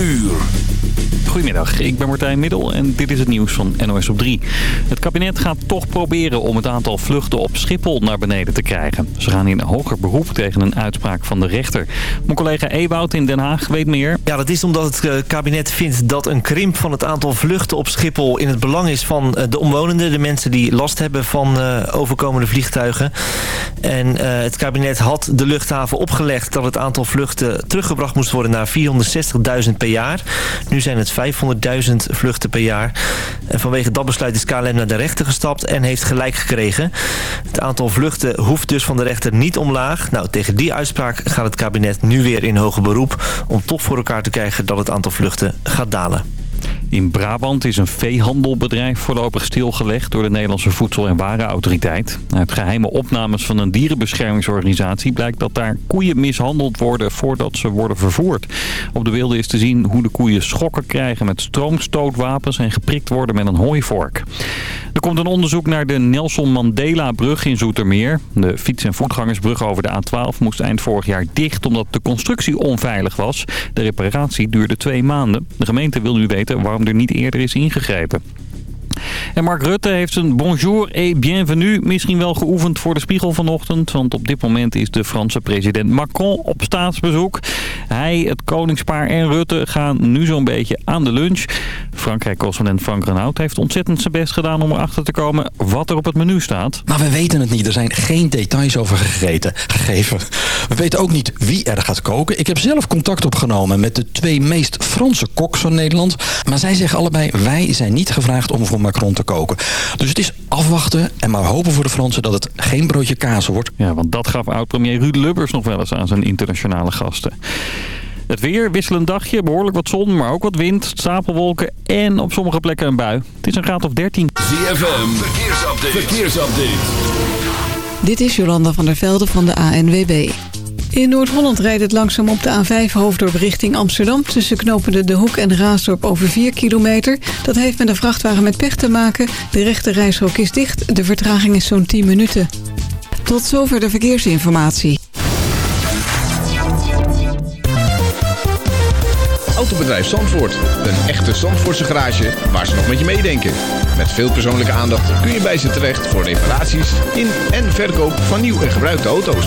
uur. Goedemiddag, ik ben Martijn Middel en dit is het nieuws van NOS op 3. Het kabinet gaat toch proberen om het aantal vluchten op Schiphol naar beneden te krijgen. Ze gaan in hoger beroep tegen een uitspraak van de rechter. Mijn collega Ewout in Den Haag weet meer. Ja, dat is omdat het eh, kabinet vindt dat een krimp van het aantal vluchten op Schiphol... in het belang is van eh, de omwonenden, de mensen die last hebben van uh, overkomende vliegtuigen. En het kabinet had de luchthaven opgelegd dat het aantal vluchten teruggebracht moest worden naar 460.000 per jaar. Nu zijn het 500.000 vluchten per jaar. En vanwege dat besluit is KLM naar de rechter gestapt en heeft gelijk gekregen. Het aantal vluchten hoeft dus van de rechter niet omlaag. Nou, tegen die uitspraak gaat het kabinet nu weer in hoger beroep... om toch voor elkaar te krijgen dat het aantal vluchten gaat dalen. In Brabant is een veehandelbedrijf voorlopig stilgelegd door de Nederlandse Voedsel- en Warenautoriteit. Uit geheime opnames van een dierenbeschermingsorganisatie blijkt dat daar koeien mishandeld worden voordat ze worden vervoerd. Op de beelden is te zien hoe de koeien schokken krijgen met stroomstootwapens en geprikt worden met een hooivork. Er komt een onderzoek naar de Nelson Mandela-brug in Zoetermeer. De fiets- en voetgangersbrug over de A12 moest eind vorig jaar dicht omdat de constructie onveilig was. De reparatie duurde twee maanden. De gemeente wil nu weten waarom er niet eerder is ingegrepen. En Mark Rutte heeft zijn bonjour et bienvenue misschien wel geoefend voor de spiegel vanochtend. Want op dit moment is de Franse president Macron op staatsbezoek. Hij, het koningspaar en Rutte gaan nu zo'n beetje aan de lunch. Frankrijk-correspondent Frank Renaud heeft ontzettend zijn best gedaan om erachter te komen wat er op het menu staat. Maar we weten het niet. Er zijn geen details over gegeten, gegeven. We weten ook niet wie er gaat koken. Ik heb zelf contact opgenomen met de twee meest Franse koks van Nederland. Maar zij zeggen allebei, wij zijn niet gevraagd om voor Macron te koken. Dus het is afwachten en maar hopen voor de Fransen dat het geen broodje kaas wordt. Ja, want dat gaf oud-premier Ruud Lubbers nog wel eens aan zijn internationale gasten. Het weer, wisselend dagje, behoorlijk wat zon, maar ook wat wind, stapelwolken en op sommige plekken een bui. Het is een graad of 13. ZFM, verkeersupdate. verkeersupdate. Dit is Jolanda van der Velde van de ANWB. In Noord-Holland rijdt het langzaam op de A5 hoofddorp richting Amsterdam... tussen knopende De Hoek en Raasdorp over 4 kilometer. Dat heeft met een vrachtwagen met pech te maken. De rechte reishok is dicht, de vertraging is zo'n 10 minuten. Tot zover de verkeersinformatie. Autobedrijf Zandvoort. Een echte Zandvoortse garage waar ze nog met je meedenken. Met veel persoonlijke aandacht kun je bij ze terecht voor reparaties in en verkoop van nieuw en gebruikte auto's.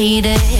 it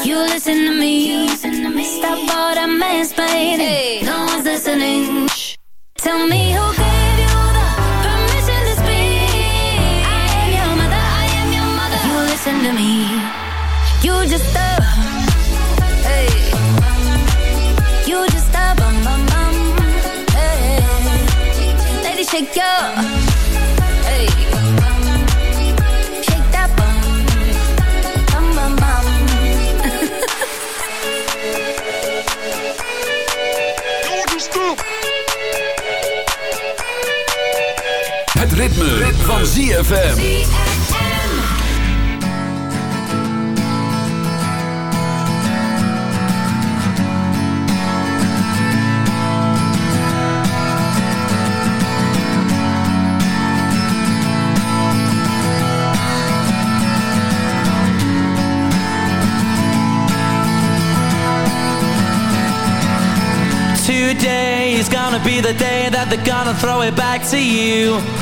You listen to me. Stop all that mansplaining. No one's listening. Tell me who. van ZFM. Today is gonna be the day that they're gonna throw it back to you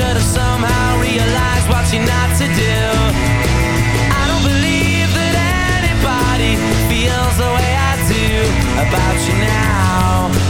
should have somehow realized what she not to do. I don't believe that anybody feels the way I do about you now.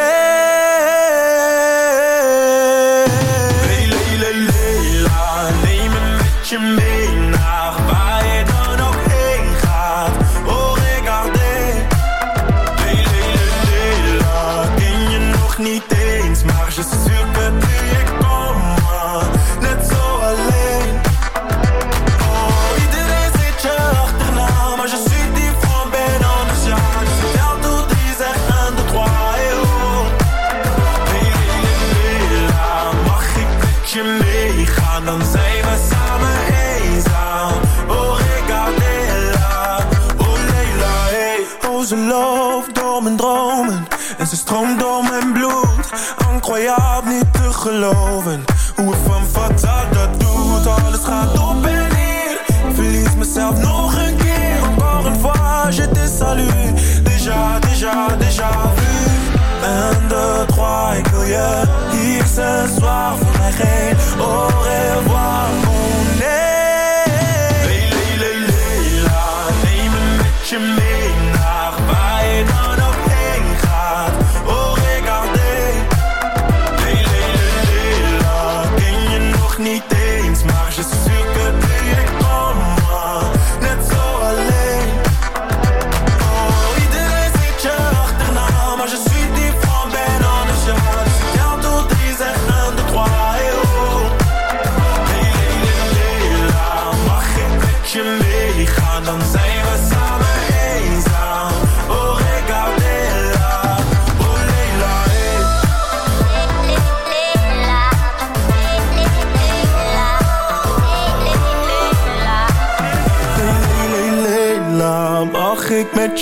mais je suis sûr que vergeet